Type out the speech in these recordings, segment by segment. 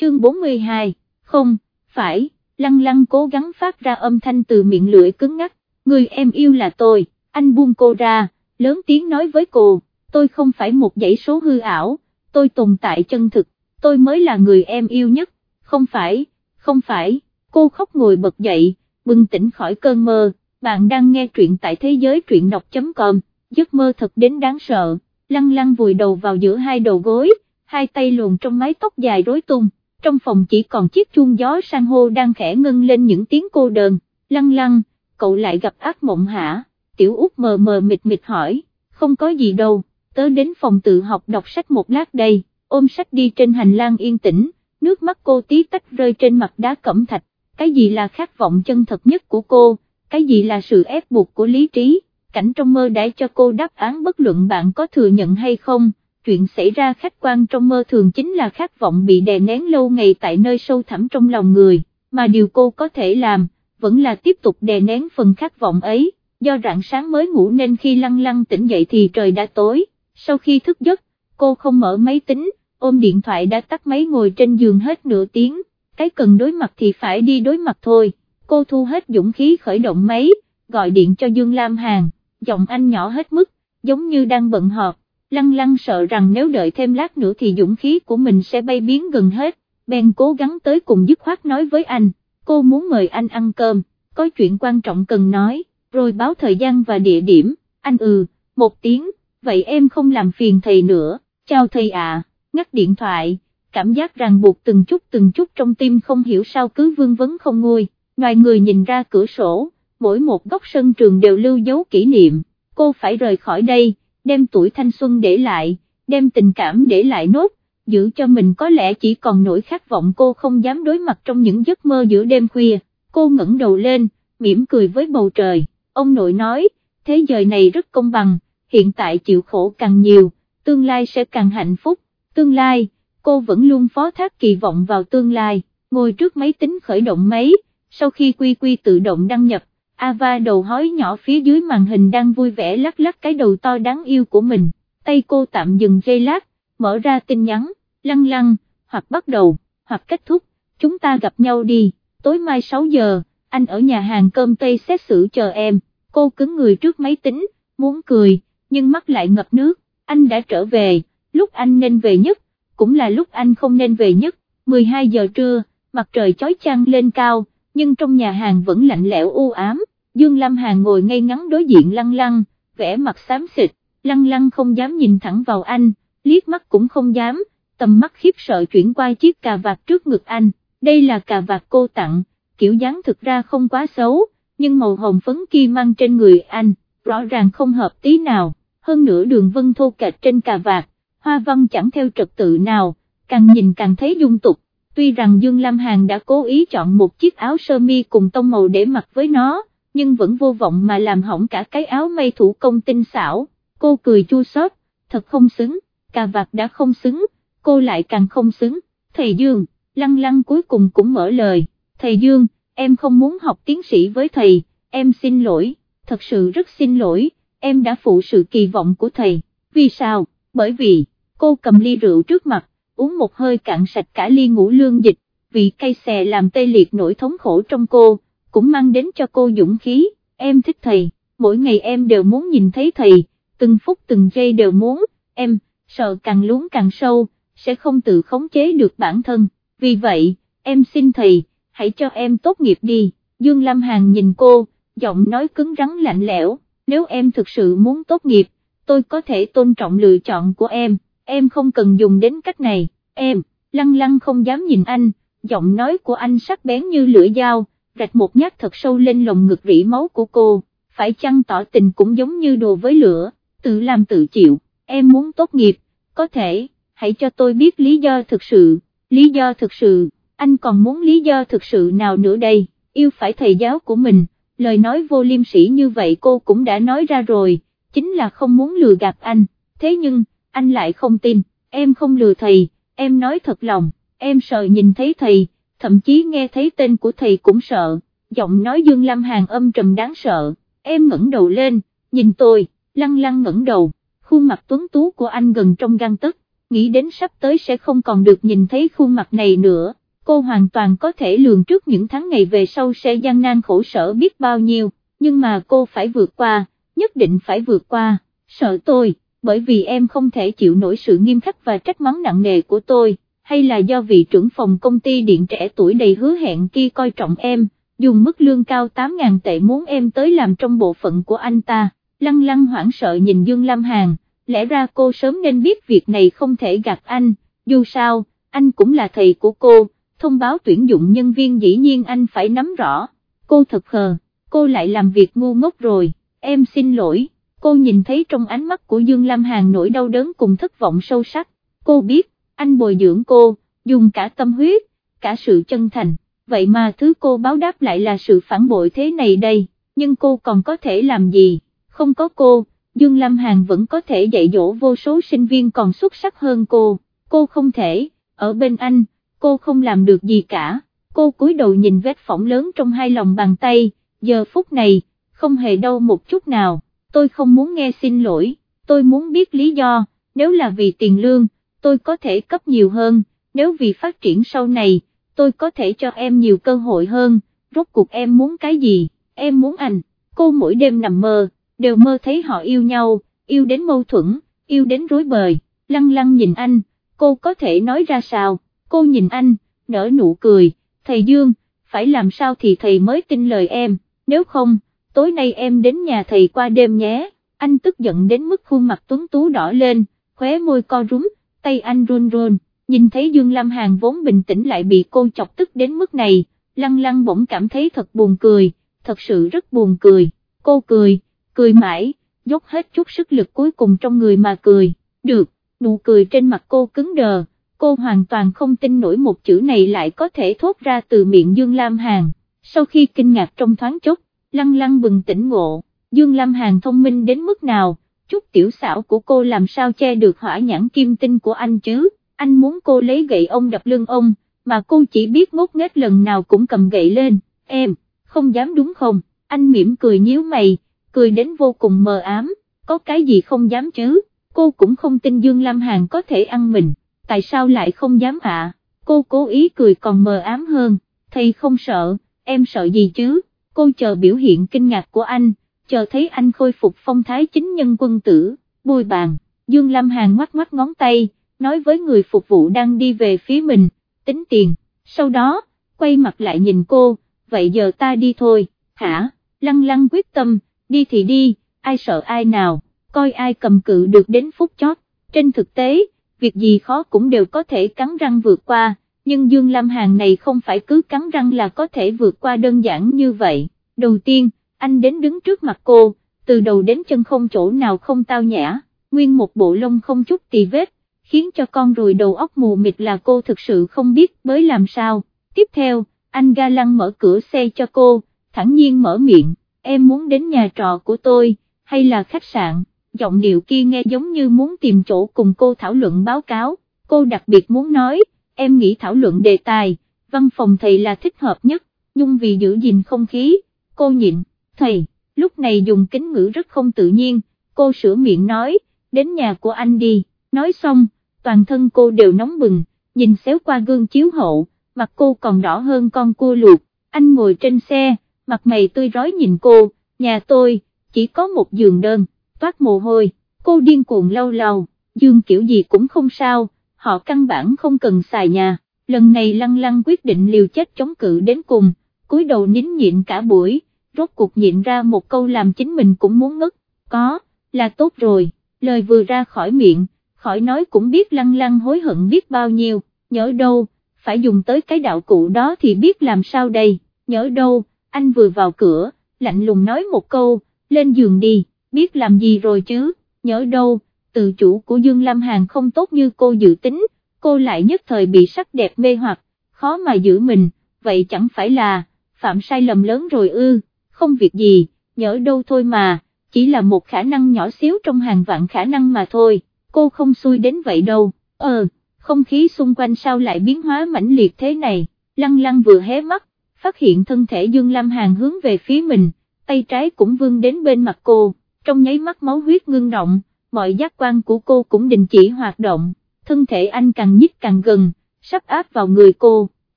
chương 42, không, phải, lăng lăng cố gắng phát ra âm thanh từ miệng lưỡi cứng ngắc, người em yêu là tôi, anh buông cô ra, lớn tiếng nói với cô, tôi không phải một dãy số hư ảo, tôi tồn tại chân thực, tôi mới là người em yêu nhất, không phải, không phải, cô khóc ngồi bật dậy, bừng tỉnh khỏi cơn mơ, bạn đang nghe truyện tại thế giới truyện đọc.com, giấc mơ thật đến đáng sợ, lăng lăng vùi đầu vào giữa hai đầu gối, hai tay luồn trong mái tóc dài rối tung, trong phòng chỉ còn chiếc chuông gió san hô đang khẽ ngân lên những tiếng cô đơn, lăng lăng, cậu lại gặp ác mộng hả, tiểu út mờ mờ mịt mịt hỏi, không có gì đâu, tớ đến phòng tự học đọc sách một lát đây, ôm sách đi trên hành lang yên tĩnh, nước mắt cô tí tách rơi trên mặt đá cẩm thạch, cái gì là khát vọng chân thật nhất của cô, cái gì là sự ép buộc của lý trí, cảnh trong mơ đã cho cô đáp án bất luận bạn có thừa nhận hay không, chuyện xảy ra khách quan trong mơ thường chính là khát vọng bị đè nén lâu ngày tại nơi sâu thẳm trong lòng người, mà điều cô có thể làm, vẫn là tiếp tục đè nén phần khát vọng ấy, do rạng sáng mới ngủ nên khi lăng lăng tỉnh dậy thì trời đã tối, sau khi thức giấc, cô không mở máy tính, ôm điện thoại đã tắt máy ngồi trên giường hết nửa tiếng, cái cần đối mặt thì phải đi đối mặt thôi, cô thu hết dũng khí khởi động máy, gọi điện cho Dương Lam Hàn, giọng anh nhỏ hết mức, giống như đang bận họp, lăng lăng sợ rằng nếu đợi thêm lát nữa thì dũng khí của mình sẽ bay biến gần hết, bèn cố gắng tới cùng dứt khoát nói với anh, cô muốn mời anh ăn cơm, có chuyện quan trọng cần nói, rồi báo thời gian và địa điểm, anh ừ, một tiếng, vậy em không làm phiền thầy nữa, chào thầy ạ, ngắt điện thoại, cảm giác ràng buộc từng chút từng chút trong tim không hiểu sao cứ vương vấn không nguôi, ngoài người nhìn ra cửa sổ, mỗi một góc sân trường đều lưu dấu kỷ niệm, cô phải rời khỏi đây, đem tuổi thanh xuân để lại, đem tình cảm để lại nốt, giữ cho mình có lẽ chỉ còn nỗi khát vọng cô không dám đối mặt trong những giấc mơ giữa đêm khuya, cô ngẩng đầu lên, mỉm cười với bầu trời, ông nội nói, thế giới này rất công bằng, hiện tại chịu khổ càng nhiều, tương lai sẽ càng hạnh phúc, tương lai, cô vẫn luôn phó thác kỳ vọng vào tương lai, ngồi trước máy tính khởi động máy, sau khi quy quy tự động đăng nhập, Ava đầu hói nhỏ phía dưới màn hình đang vui vẻ lắc lắc cái đầu to đáng yêu của mình, tay cô tạm dừng giây lát, mở ra tin nhắn, lăng lăng, hoặc bắt đầu, hoặc kết thúc, chúng ta gặp nhau đi, tối mai 6 giờ, anh ở nhà hàng cơm Tây xét xử chờ em, cô cứng người trước máy tính, muốn cười, nhưng mắt lại ngập nước, anh đã trở về, lúc anh nên về nhất, cũng là lúc anh không nên về nhất, 12 giờ trưa, mặt trời chói chang lên cao, nhưng trong nhà hàng vẫn lạnh lẽo u ám, Dương Lam Hàn ngồi ngay ngắn đối diện lăng lăng, vẻ mặt xám xịt, lăng lăng không dám nhìn thẳng vào anh, liếc mắt cũng không dám, tầm mắt khiếp sợ chuyển qua chiếc cà vạt trước ngực anh, đây là cà vạt cô tặng, kiểu dáng thực ra không quá xấu, nhưng màu hồng phấn kia mang trên người anh, rõ ràng không hợp tí nào, hơn nữa đường vân thô kệch trên cà vạt, hoa văn chẳng theo trật tự nào, càng nhìn càng thấy dung tục, tuy rằng Dương Lam Hàn đã cố ý chọn một chiếc áo sơ mi cùng tông màu để mặc với nó, nhưng vẫn vô vọng mà làm hỏng cả cái áo may thủ công tinh xảo, cô cười chua xót, thật không xứng, cà vạt đã không xứng, cô lại càng không xứng, thầy Dương, lăng lăng cuối cùng cũng mở lời, thầy Dương, em không muốn học tiến sĩ với thầy, em xin lỗi, thật sự rất xin lỗi, em đã phụ sự kỳ vọng của thầy, vì sao, bởi vì, cô cầm ly rượu trước mặt, uống một hơi cạn sạch cả ly ngũ lương dịch, vị cây xè làm tê liệt nỗi thống khổ trong cô, cũng mang đến cho cô dũng khí, em thích thầy, mỗi ngày em đều muốn nhìn thấy thầy, từng phút từng giây đều muốn, em, sợ càng luống càng sâu, sẽ không tự khống chế được bản thân, vì vậy, em xin thầy, hãy cho em tốt nghiệp đi, Dương Lam Hàn nhìn cô, giọng nói cứng rắn lạnh lẽo, nếu em thực sự muốn tốt nghiệp, tôi có thể tôn trọng lựa chọn của em, em không cần dùng đến cách này, em, lăng lăng không dám nhìn anh, giọng nói của anh sắc bén như lưỡi dao, rạch một nhát thật sâu lên lồng ngực rỉ máu của cô, phải chăng tỏ tình cũng giống như đồ với lửa, tự làm tự chịu, em muốn tốt nghiệp, có thể, hãy cho tôi biết lý do thực sự, lý do thực sự, anh còn muốn lý do thực sự nào nữa đây, yêu phải thầy giáo của mình, lời nói vô liêm sỉ như vậy cô cũng đã nói ra rồi, chính là không muốn lừa gạt anh, thế nhưng, anh lại không tin, em không lừa thầy, em nói thật lòng, em sợ nhìn thấy thầy, thậm chí nghe thấy tên của thầy cũng sợ, giọng nói Dương Lam Hàn âm trầm đáng sợ, em ngẩng đầu lên, nhìn tôi, lăng lăng ngẩng đầu, khuôn mặt tuấn tú của anh gần trong gan tức, nghĩ đến sắp tới sẽ không còn được nhìn thấy khuôn mặt này nữa, cô hoàn toàn có thể lường trước những tháng ngày về sau sẽ gian nan khổ sở biết bao nhiêu, nhưng mà cô phải vượt qua, nhất định phải vượt qua, sợ tôi, bởi vì em không thể chịu nổi sự nghiêm khắc và trách mắng nặng nề của tôi, hay là do vị trưởng phòng công ty điện trẻ tuổi đầy hứa hẹn kia coi trọng em, dùng mức lương cao 8.000 tệ muốn em tới làm trong bộ phận của anh ta, lăng lăng hoảng sợ nhìn Dương Lam Hàn, lẽ ra cô sớm nên biết việc này không thể gạt anh, dù sao, anh cũng là thầy của cô, thông báo tuyển dụng nhân viên dĩ nhiên anh phải nắm rõ, cô thật khờ, cô lại làm việc ngu ngốc rồi, em xin lỗi, cô nhìn thấy trong ánh mắt của Dương Lam Hàn nỗi đau đớn cùng thất vọng sâu sắc, cô biết, anh bồi dưỡng cô, dùng cả tâm huyết, cả sự chân thành, vậy mà thứ cô báo đáp lại là sự phản bội thế này đây, nhưng cô còn có thể làm gì, không có cô, Dương Lam Hàn vẫn có thể dạy dỗ vô số sinh viên còn xuất sắc hơn cô, cô không thể, ở bên anh, cô không làm được gì cả, cô cúi đầu nhìn vết phỏng lớn trong hai lòng bàn tay, giờ phút này, không hề đau một chút nào, tôi không muốn nghe xin lỗi, tôi muốn biết lý do, nếu là vì tiền lương, tôi có thể cấp nhiều hơn, nếu vì phát triển sau này, tôi có thể cho em nhiều cơ hội hơn, rốt cuộc em muốn cái gì, em muốn anh, cô mỗi đêm nằm mơ, đều mơ thấy họ yêu nhau, yêu đến mâu thuẫn, yêu đến rối bời, lăng lăng nhìn anh, cô có thể nói ra sao, cô nhìn anh, nở nụ cười, thầy Dương, phải làm sao thì thầy mới tin lời em, nếu không, tối nay em đến nhà thầy qua đêm nhé, anh tức giận đến mức khuôn mặt tuấn tú đỏ lên, khóe môi co rúm, tay anh run run, nhìn thấy Dương Lam Hàn vốn bình tĩnh lại bị cô chọc tức đến mức này, lăng lăng bỗng cảm thấy thật buồn cười, thật sự rất buồn cười, cô cười, cười mãi, dốc hết chút sức lực cuối cùng trong người mà cười, được, nụ cười trên mặt cô cứng đờ, cô hoàn toàn không tin nổi một chữ này lại có thể thốt ra từ miệng Dương Lam Hàn, sau khi kinh ngạc trong thoáng chốc, lăng lăng bừng tỉnh ngộ, Dương Lam Hàn thông minh đến mức nào, chút tiểu xảo của cô làm sao che được hỏa nhãn kim tinh của anh chứ, anh muốn cô lấy gậy ông đập lưng ông, mà cô chỉ biết ngốc nghếch lần nào cũng cầm gậy lên, em, không dám đúng không, anh mỉm cười nhíu mày, cười đến vô cùng mờ ám, có cái gì không dám chứ, cô cũng không tin Dương Lam Hàn có thể ăn mình, tại sao lại không dám ạ, cô cố ý cười còn mờ ám hơn, thầy không sợ, em sợ gì chứ, cô chờ biểu hiện kinh ngạc của anh, chờ thấy anh khôi phục phong thái chính nhân quân tử, bùi bàn, Dương Lam Hàn ngoắt ngoắt ngón tay, nói với người phục vụ đang đi về phía mình, tính tiền, sau đó, quay mặt lại nhìn cô, vậy giờ ta đi thôi, hả, lăng lăng quyết tâm, đi thì đi, ai sợ ai nào, coi ai cầm cự được đến phút chót, trên thực tế, việc gì khó cũng đều có thể cắn răng vượt qua, nhưng Dương Lam Hàn này không phải cứ cắn răng là có thể vượt qua đơn giản như vậy, đầu tiên, anh đến đứng trước mặt cô, từ đầu đến chân không chỗ nào không tao nhã, nguyên một bộ lông không chút tì vết, khiến cho con rồi đầu óc mù mịt là cô thực sự không biết mới làm sao, tiếp theo, anh ga lăng mở cửa xe cho cô, thẳng nhiên mở miệng, em muốn đến nhà trọ của tôi, hay là khách sạn, giọng điệu kia nghe giống như muốn tìm chỗ cùng cô thảo luận báo cáo, cô đặc biệt muốn nói, em nghĩ thảo luận đề tài, văn phòng thầy là thích hợp nhất, nhưng vì giữ gìn không khí, cô nhịn, thầy, lúc này dùng kính ngữ rất không tự nhiên, cô sửa miệng nói, đến nhà của anh đi, nói xong, toàn thân cô đều nóng bừng, nhìn xéo qua gương chiếu hậu, mặt cô còn đỏ hơn con cua luộc, anh ngồi trên xe, mặt mày tươi rói nhìn cô, nhà tôi, chỉ có một giường đơn, toát mồ hôi, cô điên cuồng lâu lâu, giường kiểu gì cũng không sao, họ căn bản không cần xài nhà, lần này lăng lăng quyết định liều chết chống cự đến cùng, cúi đầu nín nhịn cả buổi, rốt cuộc nhịn ra một câu làm chính mình cũng muốn ngất, có, là tốt rồi, lời vừa ra khỏi miệng, khỏi nói cũng biết lăng lăng hối hận biết bao nhiêu, nhớ đâu, phải dùng tới cái đạo cụ đó thì biết làm sao đây, nhớ đâu, anh vừa vào cửa, lạnh lùng nói một câu, lên giường đi, biết làm gì rồi chứ, nhớ đâu, tự chủ của Dương Lam Hàn không tốt như cô dự tính, cô lại nhất thời bị sắc đẹp mê hoặc, khó mà giữ mình, vậy chẳng phải là, phạm sai lầm lớn rồi ư, không việc gì, nhỡ đâu thôi mà, chỉ là một khả năng nhỏ xíu trong hàng vạn khả năng mà thôi, cô không xui đến vậy đâu, ờ, không khí xung quanh sao lại biến hóa mãnh liệt thế này, lăng lăng vừa hé mắt, phát hiện thân thể Dương Lam Hàn hướng về phía mình, tay trái cũng vươn đến bên mặt cô, trong nháy mắt máu huyết ngưng động, mọi giác quan của cô cũng đình chỉ hoạt động, thân thể anh càng nhích càng gần, sắp áp vào người cô,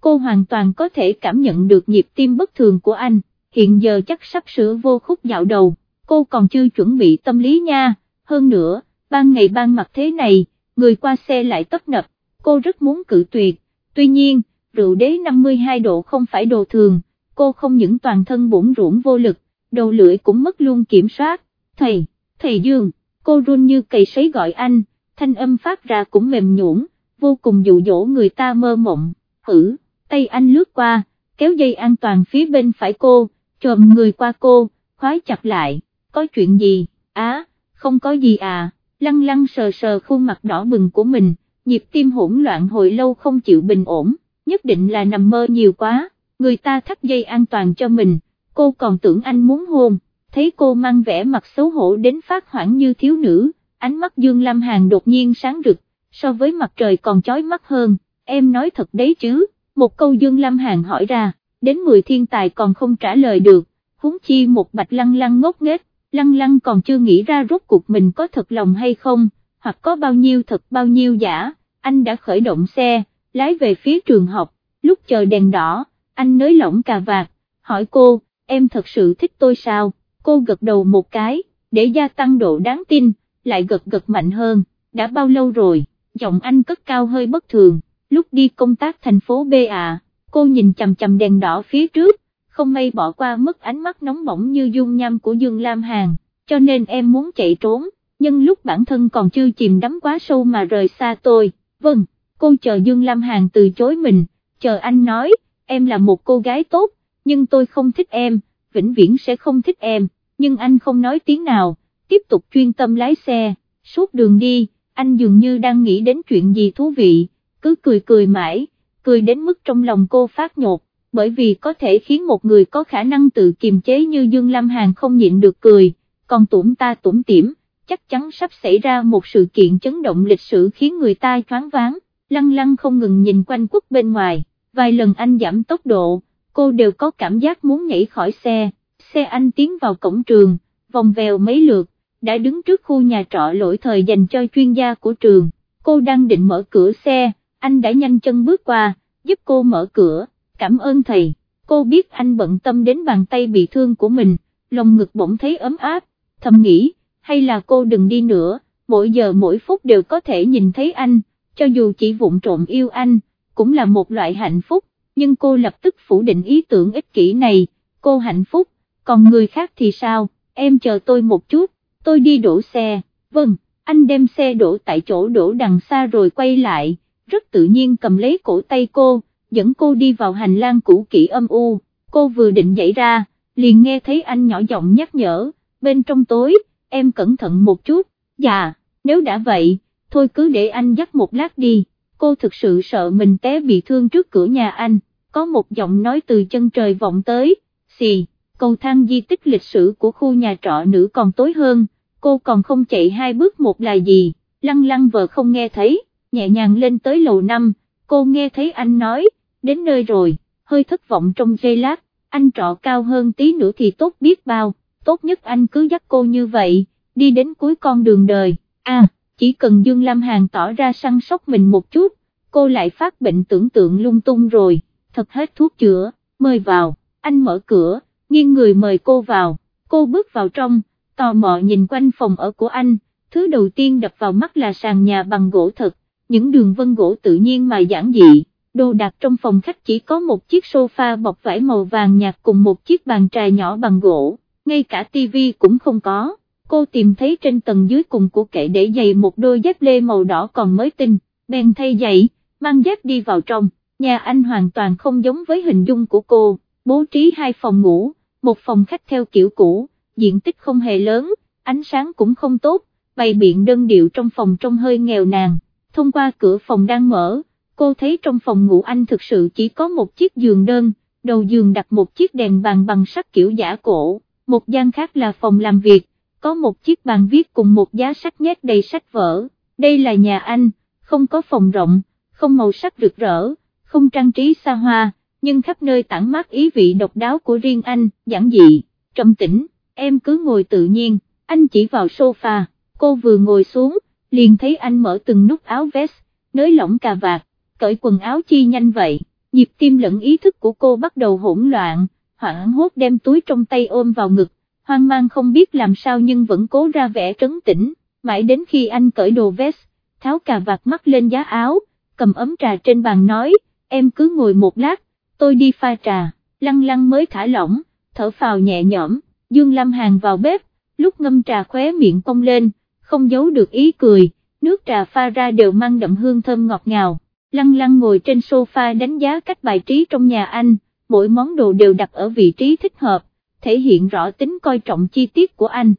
cô hoàn toàn có thể cảm nhận được nhịp tim bất thường của anh, hiện giờ chắc sắp sửa vô khúc dạo đầu, cô còn chưa chuẩn bị tâm lý nha, hơn nữa, ban ngày ban mặt thế này, người qua xe lại tấp nập, cô rất muốn cự tuyệt, tuy nhiên, rượu đế 52 độ không phải đồ thường, cô không những toàn thân bổn rũn vô lực, đầu lưỡi cũng mất luôn kiểm soát, thầy, thầy Dương, cô run như cầy sấy gọi anh, thanh âm phát ra cũng mềm nhũn, vô cùng dụ dỗ người ta mơ mộng, hử, tay anh lướt qua, kéo dây an toàn phía bên phải cô, trồm người qua cô, khoái chặt lại, có chuyện gì, á, không có gì à, lăng lăng sờ sờ khuôn mặt đỏ bừng của mình, nhịp tim hỗn loạn hồi lâu không chịu bình ổn, nhất định là nằm mơ nhiều quá, người ta thắt dây an toàn cho mình, cô còn tưởng anh muốn hôn, thấy cô mang vẻ mặt xấu hổ đến phát hoảng như thiếu nữ, ánh mắt Dương Lam Hàn đột nhiên sáng rực, so với mặt trời còn chói mắt hơn, em nói thật đấy chứ, một câu Dương Lam Hàn hỏi ra, đến 10 thiên tài còn không trả lời được, huống chi một bạch lăng lăng ngốc nghếch, lăng lăng còn chưa nghĩ ra rốt cuộc mình có thật lòng hay không, hoặc có bao nhiêu thật bao nhiêu giả, anh đã khởi động xe, lái về phía trường học, lúc chờ đèn đỏ, anh nới lỏng cà vạt, hỏi cô, em thật sự thích tôi sao, cô gật đầu một cái, để gia tăng độ đáng tin, lại gật gật mạnh hơn, đã bao lâu rồi, giọng anh cất cao hơi bất thường, lúc đi công tác thành phố B à, cô nhìn chầm chầm đèn đỏ phía trước, không may bỏ qua mất ánh mắt nóng bỏng như dung nham của Dương Lam Hàn, cho nên em muốn chạy trốn, nhưng lúc bản thân còn chưa chìm đắm quá sâu mà rời xa tôi, vâng, cô chờ Dương Lam Hàn từ chối mình, chờ anh nói, em là một cô gái tốt, nhưng tôi không thích em, vĩnh viễn sẽ không thích em, nhưng anh không nói tiếng nào, tiếp tục chuyên tâm lái xe, suốt đường đi, anh dường như đang nghĩ đến chuyện gì thú vị, cứ cười cười mãi, cười đến mức trong lòng cô phát nhột, bởi vì có thể khiến một người có khả năng tự kiềm chế như Dương Lam Hàn không nhịn được cười, còn tủm ta tủm tỉm, chắc chắn sắp xảy ra một sự kiện chấn động lịch sử khiến người ta choáng váng, lăng lăng không ngừng nhìn quanh quốc bên ngoài, vài lần anh giảm tốc độ, cô đều có cảm giác muốn nhảy khỏi xe, xe anh tiến vào cổng trường, vòng vèo mấy lượt, đã đứng trước khu nhà trọ lỗi thời dành cho chuyên gia của trường, cô đang định mở cửa xe, anh đã nhanh chân bước qua, giúp cô mở cửa, cảm ơn thầy, cô biết anh bận tâm đến bàn tay bị thương của mình, lòng ngực bỗng thấy ấm áp, thầm nghĩ, hay là cô đừng đi nữa, mỗi giờ mỗi phút đều có thể nhìn thấy anh, cho dù chỉ vụng trộm yêu anh, cũng là một loại hạnh phúc, nhưng cô lập tức phủ định ý tưởng ích kỷ này, cô hạnh phúc, còn người khác thì sao, em chờ tôi một chút, tôi đi đổ xe, vâng, anh đem xe đổ tại chỗ đổ đằng xa rồi quay lại, rất tự nhiên cầm lấy cổ tay cô, dẫn cô đi vào hành lang cũ kỹ âm u, cô vừa định dậy ra, liền nghe thấy anh nhỏ giọng nhắc nhở, bên trong tối, em cẩn thận một chút, dạ, nếu đã vậy, thôi cứ để anh dắt một lát đi, cô thực sự sợ mình té bị thương trước cửa nhà anh, có một giọng nói từ chân trời vọng tới, xì, cầu thang di tích lịch sử của khu nhà trọ nữ còn tối hơn, cô còn không chạy hai bước một là gì, lăng lăng vợ không nghe thấy, nhẹ nhàng lên tới lầu năm, cô nghe thấy anh nói, đến nơi rồi, hơi thất vọng trong giây lát, anh trọ cao hơn tí nữa thì tốt biết bao, tốt nhất anh cứ dắt cô như vậy, đi đến cuối con đường đời, à, chỉ cần Dương Lam Hàn tỏ ra săn sóc mình một chút, cô lại phát bệnh tưởng tượng lung tung rồi, thật hết thuốc chữa, mời vào, anh mở cửa, nghiêng người mời cô vào, cô bước vào trong, tò mò nhìn quanh phòng ở của anh, thứ đầu tiên đập vào mắt là sàn nhà bằng gỗ thật, những đường vân gỗ tự nhiên mà giản dị, đồ đạc trong phòng khách chỉ có một chiếc sofa bọc vải màu vàng nhạt cùng một chiếc bàn trà nhỏ bằng gỗ, ngay cả tivi cũng không có, cô tìm thấy trên tầng dưới cùng của kệ để giày một đôi dép lê màu đỏ còn mới tinh, bèn thay giày, mang dép đi vào trong, nhà anh hoàn toàn không giống với hình dung của cô, bố trí hai phòng ngủ, một phòng khách theo kiểu cũ, diện tích không hề lớn, ánh sáng cũng không tốt, bày biện đơn điệu trong phòng trông hơi nghèo nàn, thông qua cửa phòng đang mở, cô thấy trong phòng ngủ anh thực sự chỉ có một chiếc giường đơn, đầu giường đặt một chiếc đèn bàn bằng sắt kiểu giả cổ, một gian khác là phòng làm việc, có một chiếc bàn viết cùng một giá sách nhét đầy sách vở, đây là nhà anh, không có phòng rộng, không màu sắc rực rỡ, không trang trí xa hoa, nhưng khắp nơi tản mát ý vị độc đáo của riêng anh, giản dị, trầm tĩnh, em cứ ngồi tự nhiên, anh chỉ vào sofa, cô vừa ngồi xuống, liền thấy anh mở từng nút áo vest, nới lỏng cà vạt, cởi quần áo chi nhanh vậy, nhịp tim lẫn ý thức của cô bắt đầu hỗn loạn, hoảng hốt đem túi trong tay ôm vào ngực, hoang mang không biết làm sao nhưng vẫn cố ra vẻ trấn tĩnh, mãi đến khi anh cởi đồ vest, tháo cà vạt mắt lên giá áo, cầm ấm trà trên bàn nói, em cứ ngồi một lát, tôi đi pha trà, lăng lăng mới thả lỏng, thở phào nhẹ nhõm, Dương Lam Hàn vào bếp, lúc ngâm trà khóe miệng cong lên, không giấu được ý cười, nước trà pha ra đều mang đậm hương thơm ngọt ngào, lăng lăng ngồi trên sofa đánh giá cách bài trí trong nhà anh, mỗi món đồ đều đặt ở vị trí thích hợp, thể hiện rõ tính coi trọng chi tiết của anh.